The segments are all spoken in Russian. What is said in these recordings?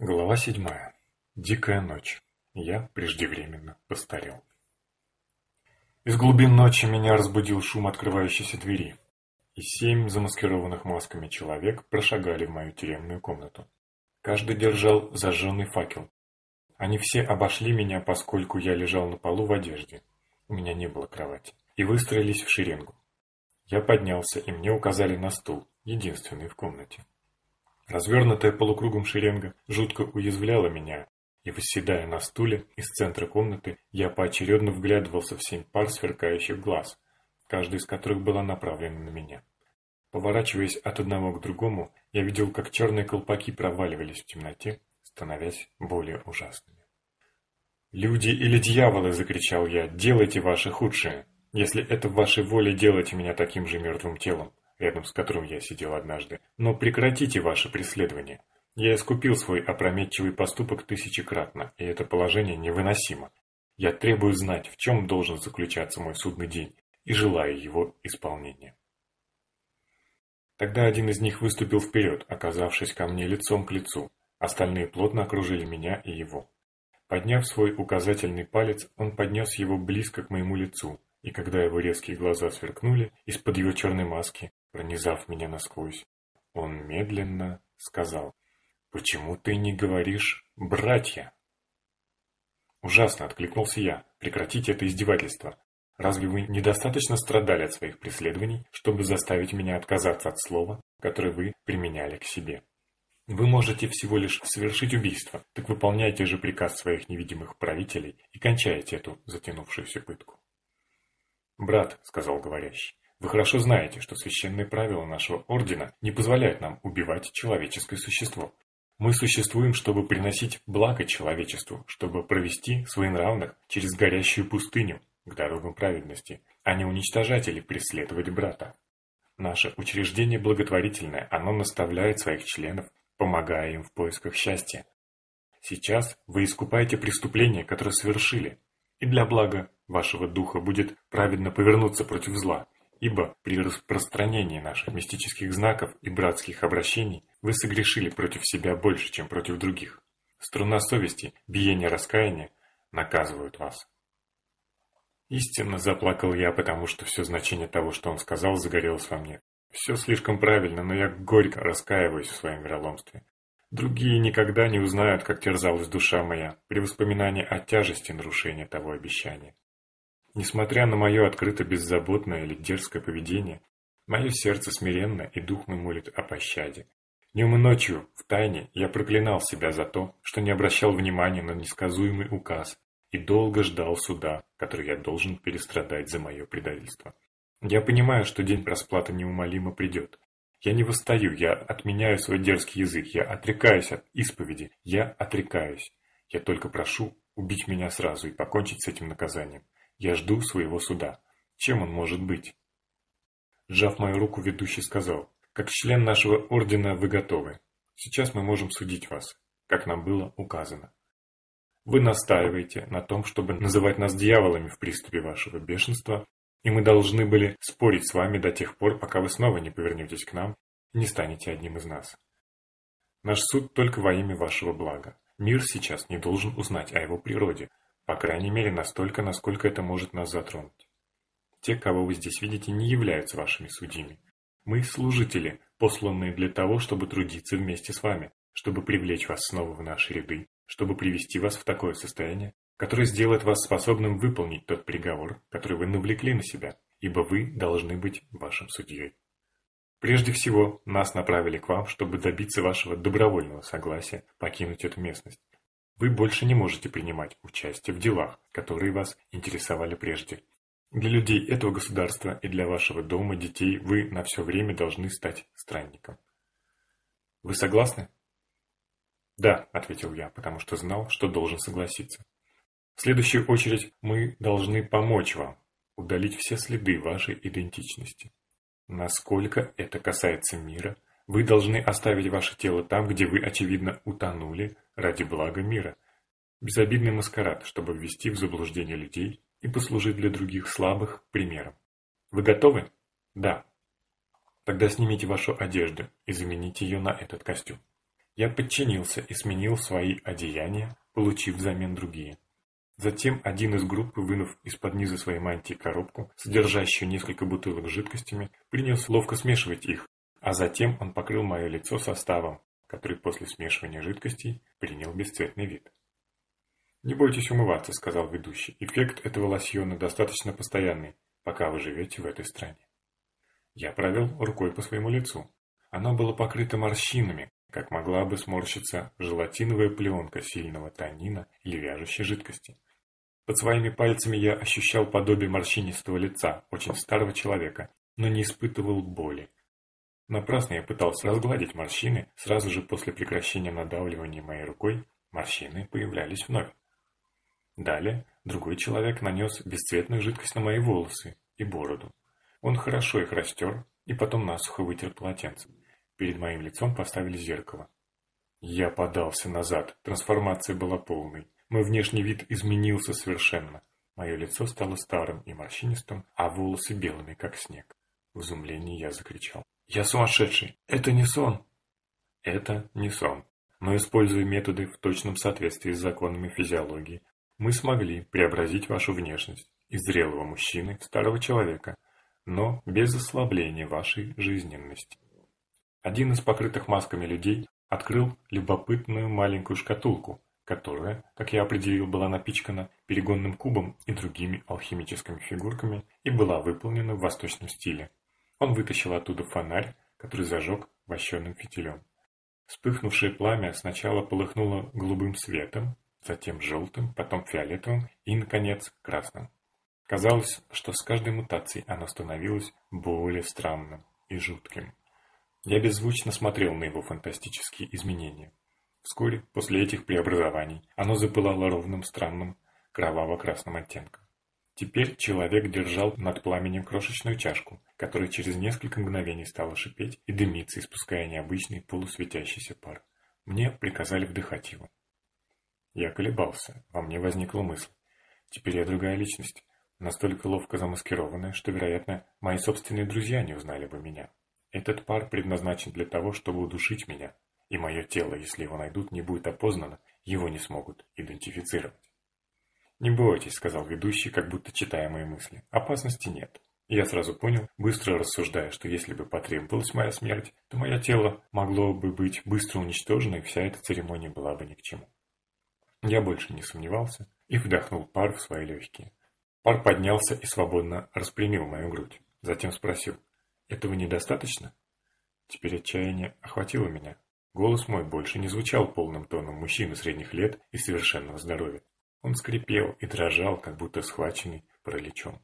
Глава седьмая. Дикая ночь. Я преждевременно постарел. Из глубин ночи меня разбудил шум открывающейся двери, и семь замаскированных масками человек прошагали в мою тюремную комнату. Каждый держал зажженный факел. Они все обошли меня, поскольку я лежал на полу в одежде. У меня не было кровати. И выстроились в шеренгу. Я поднялся, и мне указали на стул, единственный в комнате. Развернутая полукругом шеренга жутко уязвляла меня, и, восседая на стуле из центра комнаты, я поочередно вглядывался в семь пар сверкающих глаз, каждая из которых была направлена на меня. Поворачиваясь от одного к другому, я видел, как черные колпаки проваливались в темноте, становясь более ужасными. «Люди или дьяволы!» – закричал я. «Делайте ваше худшее! Если это в вашей воле, делайте меня таким же мертвым телом рядом с которым я сидел однажды. Но прекратите ваше преследование. Я искупил свой опрометчивый поступок тысячекратно, и это положение невыносимо. Я требую знать, в чем должен заключаться мой судный день, и желаю его исполнения. Тогда один из них выступил вперед, оказавшись ко мне лицом к лицу. Остальные плотно окружили меня и его. Подняв свой указательный палец, он поднес его близко к моему лицу, и когда его резкие глаза сверкнули из-под его черной маски, пронизав меня насквозь, он медленно сказал, «Почему ты не говоришь «братья»?» Ужасно откликнулся я. Прекратите это издевательство. Разве вы недостаточно страдали от своих преследований, чтобы заставить меня отказаться от слова, которое вы применяли к себе? Вы можете всего лишь совершить убийство, так выполняйте же приказ своих невидимых правителей и кончайте эту затянувшуюся пытку. «Брат», — сказал говорящий, вы хорошо знаете, что священные правила нашего ордена не позволяют нам убивать человеческое существо. Мы существуем, чтобы приносить благо человечеству, чтобы провести своенравных через горящую пустыню к дорогам праведности, а не уничтожать или преследовать брата. Наше учреждение благотворительное, оно наставляет своих членов, помогая им в поисках счастья. Сейчас вы искупаете преступления, которые совершили, и для блага вашего духа будет праведно повернуться против зла, Ибо при распространении наших мистических знаков и братских обращений вы согрешили против себя больше, чем против других. Струна совести, биение раскаяния наказывают вас. Истинно заплакал я, потому что все значение того, что он сказал, загорелось во мне. Все слишком правильно, но я горько раскаиваюсь в своем вероломстве. Другие никогда не узнают, как терзалась душа моя при воспоминании о тяжести нарушения того обещания. Несмотря на мое открыто беззаботное или дерзкое поведение, мое сердце смиренно и дух мой молит о пощаде. Днем и ночью, в тайне, я проклинал себя за то, что не обращал внимания на несказуемый указ и долго ждал суда, который я должен перестрадать за мое предательство. Я понимаю, что день расплаты неумолимо придет. Я не восстаю, я отменяю свой дерзкий язык, я отрекаюсь от исповеди, я отрекаюсь. Я только прошу убить меня сразу и покончить с этим наказанием. Я жду своего суда. Чем он может быть? Сжав мою руку, ведущий сказал, как член нашего ордена вы готовы. Сейчас мы можем судить вас, как нам было указано. Вы настаиваете на том, чтобы называть нас дьяволами в приступе вашего бешенства, и мы должны были спорить с вами до тех пор, пока вы снова не повернетесь к нам и не станете одним из нас. Наш суд только во имя вашего блага. Мир сейчас не должен узнать о его природе, по крайней мере, настолько, насколько это может нас затронуть. Те, кого вы здесь видите, не являются вашими судьями. Мы служители, посланные для того, чтобы трудиться вместе с вами, чтобы привлечь вас снова в наши ряды, чтобы привести вас в такое состояние, которое сделает вас способным выполнить тот приговор, который вы навлекли на себя, ибо вы должны быть вашим судьей. Прежде всего, нас направили к вам, чтобы добиться вашего добровольного согласия покинуть эту местность, вы больше не можете принимать участие в делах, которые вас интересовали прежде. Для людей этого государства и для вашего дома, детей, вы на все время должны стать странником. Вы согласны? Да, ответил я, потому что знал, что должен согласиться. В следующую очередь мы должны помочь вам удалить все следы вашей идентичности. Насколько это касается мира, вы должны оставить ваше тело там, где вы, очевидно, утонули ради блага мира. Безобидный маскарад, чтобы ввести в заблуждение людей и послужить для других слабых примером. Вы готовы? Да. Тогда снимите вашу одежду и замените ее на этот костюм. Я подчинился и сменил свои одеяния, получив взамен другие. Затем один из группы, вынув из-под низа своей мантии коробку, содержащую несколько бутылок с жидкостями, принялся ловко смешивать их, а затем он покрыл мое лицо составом, который после смешивания жидкостей принял бесцветный вид. «Не бойтесь умываться», — сказал ведущий. «Эффект этого лосьона достаточно постоянный, пока вы живете в этой стране». Я провел рукой по своему лицу. Оно было покрыто морщинами, как могла бы сморщиться желатиновая пленка сильного танина или вяжущей жидкости. Под своими пальцами я ощущал подобие морщинистого лица очень старого человека, но не испытывал боли. Напрасно я пытался разгладить морщины, сразу же после прекращения надавливания моей рукой морщины появлялись вновь. Далее другой человек нанес бесцветную жидкость на мои волосы и бороду. Он хорошо их растер и потом насухо вытер полотенцем. Перед моим лицом поставили зеркало. Я подался назад, трансформация была полной. Мой внешний вид изменился совершенно. Мое лицо стало старым и морщинистым, а волосы белыми, как снег. В изумлении я закричал. «Я сумасшедший! Это не сон!» Это не сон. Но используя методы в точном соответствии с законами физиологии, мы смогли преобразить вашу внешность из зрелого мужчины в старого человека, но без ослабления вашей жизненности. Один из покрытых масками людей открыл любопытную маленькую шкатулку, которая, как я определил, была напичкана перегонным кубом и другими алхимическими фигурками и была выполнена в восточном стиле. Он вытащил оттуда фонарь, который зажег вощеным фитилем. Вспыхнувшее пламя сначала полыхнуло голубым светом, затем желтым, потом фиолетовым и, наконец, красным. Казалось, что с каждой мутацией оно становилось более странным и жутким. Я беззвучно смотрел на его фантастические изменения. Вскоре, после этих преобразований, оно запылало ровным, странным, кроваво-красным оттенком. Теперь человек держал над пламенем крошечную чашку, которая через несколько мгновений стала шипеть и дымиться, испуская необычный полусветящийся пар. Мне приказали вдыхать его. Я колебался, во мне возникла мысль. Теперь я другая личность, настолько ловко замаскированная, что, вероятно, мои собственные друзья не узнали бы меня. Этот пар предназначен для того, чтобы удушить меня, и мое тело, если его найдут, не будет опознано, его не смогут идентифицировать. «Не бойтесь», — сказал ведущий, как будто читая мои мысли. «Опасности нет». я сразу понял, быстро рассуждая, что если бы потребовалась моя смерть, то мое тело могло бы быть быстро уничтожено, и вся эта церемония была бы ни к чему. Я больше не сомневался и вдохнул пар в свои легкие. Пар поднялся и свободно распрямил мою грудь. Затем спросил, этого недостаточно? Теперь отчаяние охватило меня. Голос мой больше не звучал полным тоном мужчины средних лет и совершенного здоровья. Он скрипел и дрожал, как будто схваченный параличом.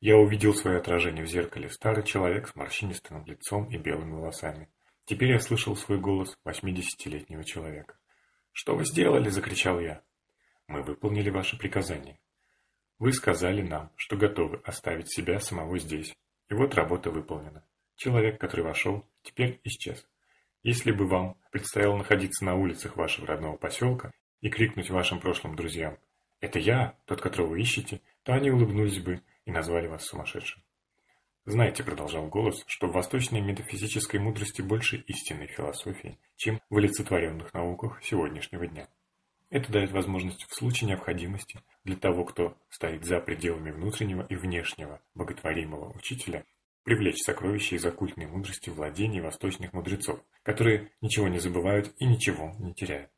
Я увидел свое отражение в зеркале. Старый человек с морщинистым лицом и белыми волосами. Теперь я слышал свой голос восьмидесятилетнего человека. «Что вы сделали?» – закричал я. «Мы выполнили ваше приказание. Вы сказали нам, что готовы оставить себя самого здесь, и вот работа выполнена. Человек, который вошел, теперь исчез. Если бы вам предстояло находиться на улицах вашего родного поселка и крикнуть вашим прошлым друзьям «Это я, тот, которого вы ищете», то они улыбнулись бы и назвали вас сумасшедшим. Знаете, продолжал голос, что в восточной метафизической мудрости больше истинной философии, чем в олицетворенных науках сегодняшнего дня. Это дает возможность в случае необходимости для того, кто стоит за пределами внутреннего и внешнего боготворимого учителя, привлечь сокровища из оккультной мудрости владений восточных мудрецов, которые ничего не забывают и ничего не теряют.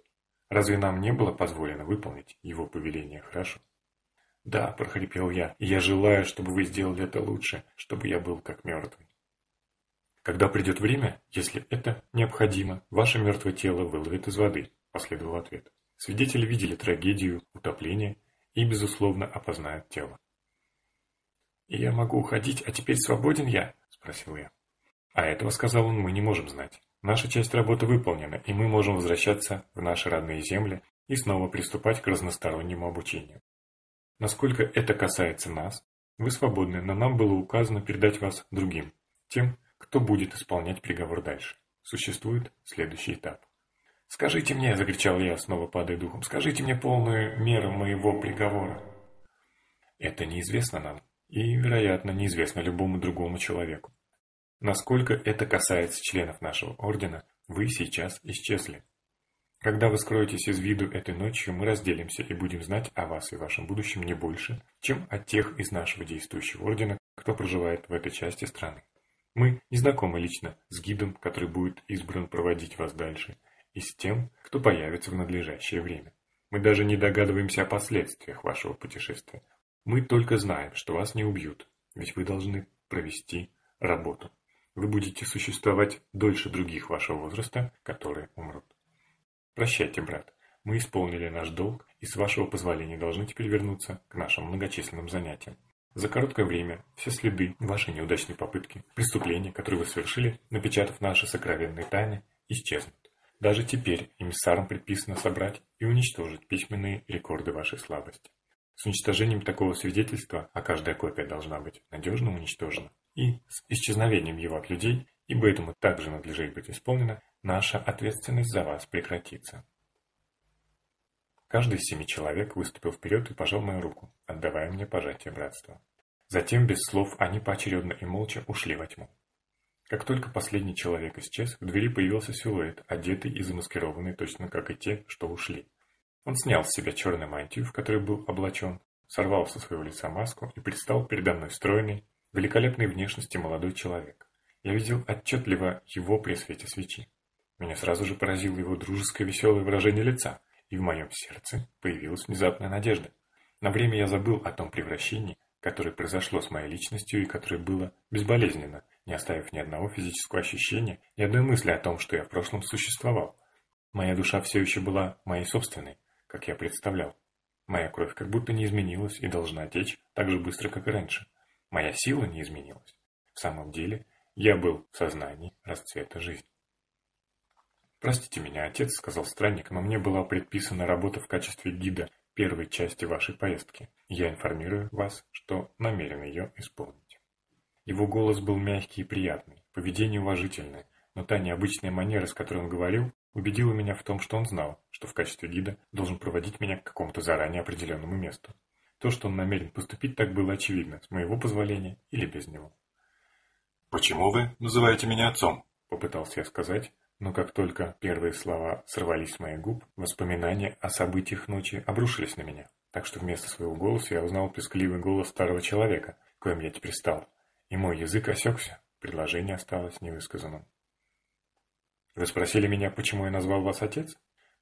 Разве нам не было позволено выполнить его повеление хорошо? «Да», – прохрипел я, – «и я желаю, чтобы вы сделали это лучше, чтобы я был как мертвый». «Когда придет время, если это необходимо, ваше мертвое тело выловит из воды», – последовал ответ. Свидетели видели трагедию, утопление и, безусловно, опознают тело. «И я могу уходить, а теперь свободен я?» – спросил я. «А этого, – сказал он, – мы не можем знать. Наша часть работы выполнена, и мы можем возвращаться в наши родные земли и снова приступать к разностороннему обучению. Насколько это касается нас, вы свободны, но нам было указано передать вас другим, тем, кто будет исполнять приговор дальше. Существует следующий этап. «Скажите мне», – закричал я, снова падая духом, – «скажите мне полную меру моего приговора». Это неизвестно нам, и, вероятно, неизвестно любому другому человеку. Насколько это касается членов нашего ордена, вы сейчас исчезли. Когда вы скроетесь из виду этой ночью, мы разделимся и будем знать о вас и вашем будущем не больше, чем о тех из нашего действующего ордена, кто проживает в этой части страны. Мы не знакомы лично с гидом, который будет избран проводить вас дальше, и с тем, кто появится в надлежащее время. Мы даже не догадываемся о последствиях вашего путешествия. Мы только знаем, что вас не убьют, ведь вы должны провести работу. Вы будете существовать дольше других вашего возраста, которые умрут. Прощайте, брат. Мы исполнили наш долг и, с вашего позволения, должны теперь вернуться к нашим многочисленным занятиям. За короткое время все следы вашей неудачной попытки, преступления, которые вы совершили, напечатав наши сокровенные тайны, исчезнут. Даже теперь эмиссарам предписано собрать и уничтожить письменные рекорды вашей слабости. С уничтожением такого свидетельства, а каждая копия должна быть надежно уничтожена, и с исчезновением его от людей, ибо этому также надлежит быть исполнено, наша ответственность за вас прекратится. Каждый из семи человек выступил вперед и пожал мою руку, отдавая мне пожатие братства. Затем, без слов, они поочередно и молча ушли во тьму. Как только последний человек исчез, в двери появился силуэт, одетый и замаскированный точно как и те, что ушли. Он снял с себя черную мантию, в которой был облачен, сорвал со своего лица маску и предстал передо мной стройный, великолепной внешности молодой человек. Я видел отчетливо его при свете свечи. Меня сразу же поразило его дружеское веселое выражение лица, и в моем сердце появилась внезапная надежда. На время я забыл о том превращении, которое произошло с моей личностью и которое было безболезненно, не оставив ни одного физического ощущения, ни одной мысли о том, что я в прошлом существовал. Моя душа все еще была моей собственной, как я представлял. Моя кровь как будто не изменилась и должна течь так же быстро, как и раньше. Моя сила не изменилась. В самом деле, я был в сознании расцвета жизни. «Простите меня, отец», — сказал странник, «но мне была предписана работа в качестве гида первой части вашей поездки. Я информирую вас, что намерен ее исполнить». Его голос был мягкий и приятный, поведение уважительное, но та необычная манера, с которой он говорил, убедила меня в том, что он знал, что в качестве гида должен проводить меня к какому-то заранее определенному месту. То, что он намерен поступить, так было очевидно, с моего позволения или без него. «Почему вы называете меня отцом?» – попытался я сказать, но как только первые слова сорвались с моих губ, воспоминания о событиях ночи обрушились на меня. Так что вместо своего голоса я узнал пескливый голос старого человека, коим я теперь стал. И мой язык осекся, предложение осталось невысказанным. Вы спросили меня, почему я назвал вас отец?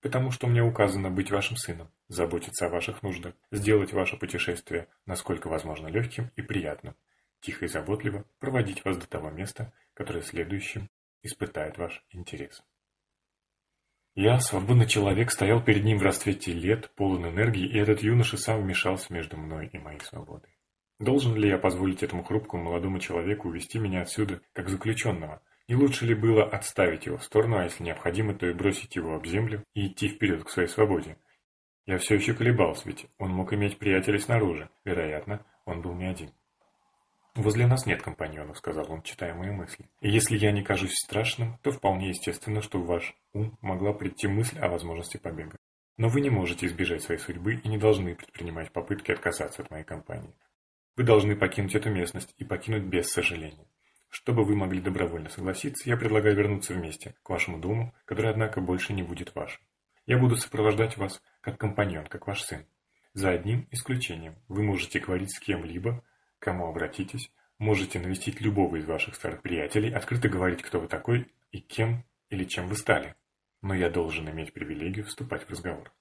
Потому что мне указано быть вашим сыном, заботиться о ваших нуждах, сделать ваше путешествие насколько возможно легким и приятным, тихо и заботливо проводить вас до того места, которое следующим испытает ваш интерес. Я, свободный человек, стоял перед ним в расцвете лет, полон энергии, и этот юноша сам вмешался между мной и моей свободой. Должен ли я позволить этому хрупкому молодому человеку увести меня отсюда, как заключенного? Не лучше ли было отставить его в сторону, а если необходимо, то и бросить его об землю и идти вперед к своей свободе? Я все еще колебался, ведь он мог иметь приятелей снаружи. Вероятно, он был не один. «Возле нас нет компаньонов», — сказал он, читая мои мысли. «И если я не кажусь страшным, то вполне естественно, что в ваш ум могла прийти мысль о возможности побега. Но вы не можете избежать своей судьбы и не должны предпринимать попытки отказаться от моей компании. Вы должны покинуть эту местность и покинуть без сожаления. Чтобы вы могли добровольно согласиться, я предлагаю вернуться вместе к вашему дому, который, однако, больше не будет вашим. Я буду сопровождать вас как компаньон, как ваш сын. За одним исключением. Вы можете говорить с кем-либо, кому обратитесь, можете навестить любого из ваших старых приятелей, открыто говорить, кто вы такой и кем или чем вы стали. Но я должен иметь привилегию вступать в разговор.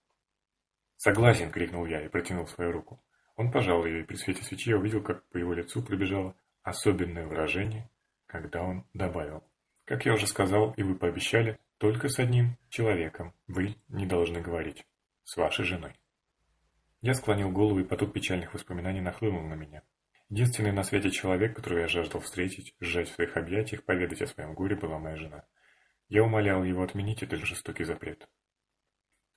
«Согласен!» — крикнул я и протянул свою руку. Он пожал ее, и при свете свечи я увидел, как по его лицу пробежало особенное выражение, когда он добавил. «Как я уже сказал, и вы пообещали, только с одним человеком вы не должны говорить. С вашей женой». Я склонил голову, и поток печальных воспоминаний нахлынул на меня. Единственный на свете человек, которого я жаждал встретить, сжать в своих объятиях, поведать о своем горе, была моя жена. Я умолял его отменить этот жестокий запрет.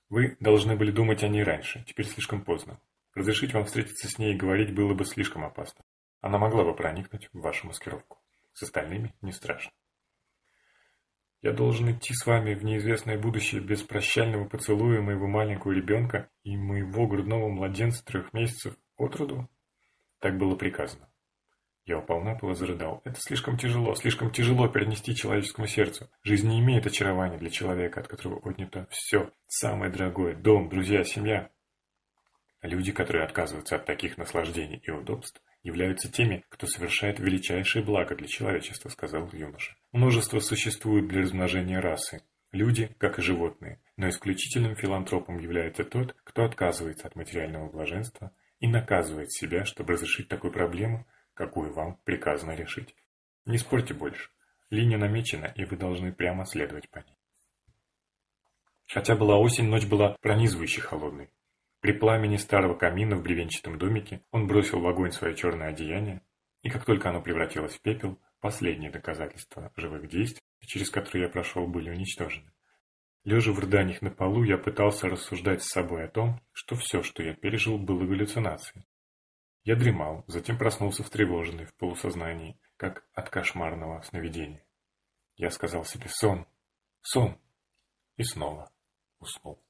Вы должны были думать о ней раньше, теперь слишком поздно. Разрешить вам встретиться с ней и говорить было бы слишком опасно. Она могла бы проникнуть в вашу маскировку. С остальными не страшно. Я должен идти с вами в неизвестное будущее без прощального поцелуя моего маленького ребенка и моего грудного младенца трех месяцев от роду? Так было приказано. Я упал на пол и зарыдал. Это слишком тяжело, слишком тяжело перенести человеческому сердцу. Жизнь не имеет очарования для человека, от которого отнято все. Самое дорогое. Дом, друзья, семья. Люди, которые отказываются от таких наслаждений и удобств, являются теми, кто совершает величайшее благо для человечества, сказал юноша. Множество существует для размножения расы. Люди, как и животные, но исключительным филантропом является тот, кто отказывается от материального блаженства и наказывает себя, чтобы разрешить такую проблему, какую вам приказано решить. Не спорьте больше. Линия намечена, и вы должны прямо следовать по ней. Хотя была осень, ночь была пронизывающе холодной. При пламени старого камина в бревенчатом домике он бросил в огонь свое черное одеяние, и как только оно превратилось в пепел, последние доказательства живых действий, через которые я прошел, были уничтожены. Лежа в рыданиях на полу, я пытался рассуждать с собой о том, что все, что я пережил, было галлюцинацией. Я дремал, затем проснулся встревоженный в полусознании, как от кошмарного сновидения. Я сказал себе «сон, сон» и снова уснул.